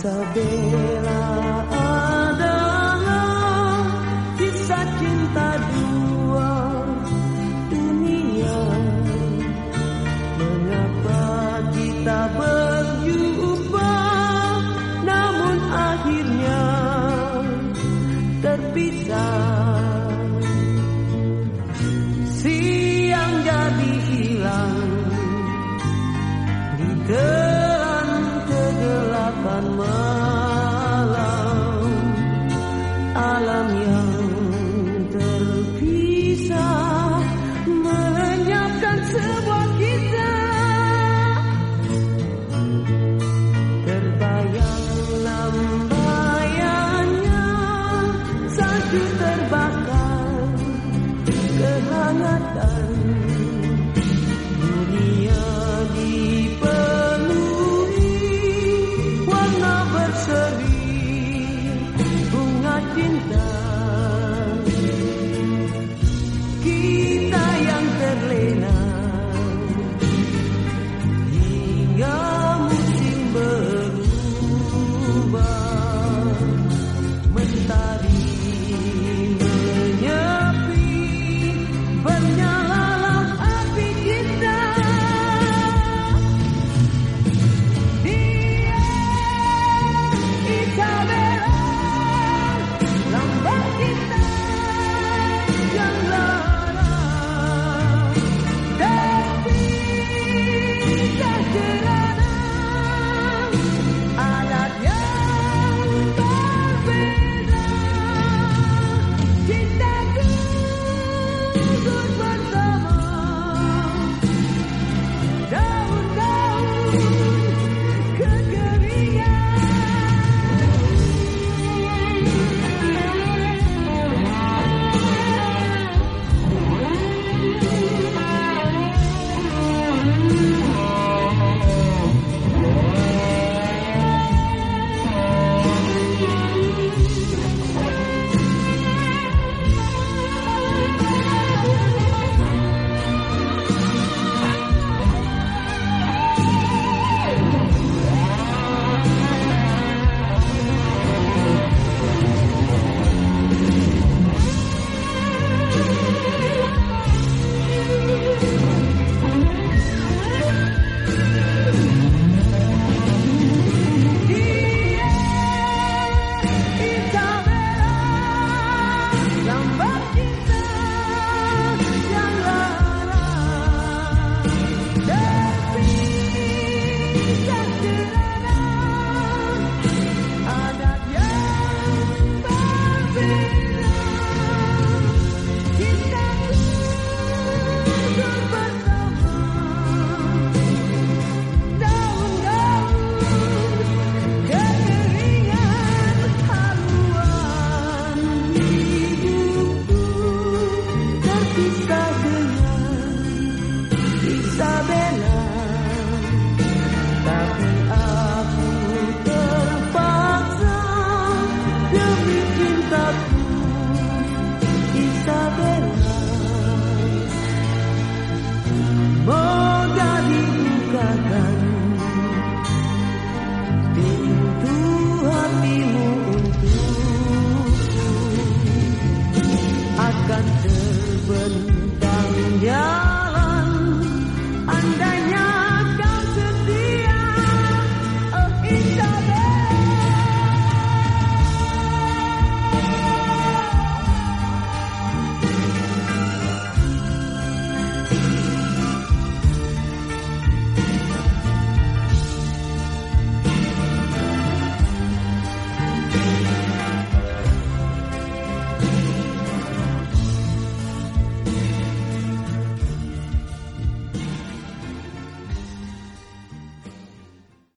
Sabela adalah kisah cinta dua dunia. Mengapa kita berjumpa Namun akhirnya terpisah? Siang jadi Terbakar kehangatan dunia dipenuhi warna berseri bunga cinta. Yeah.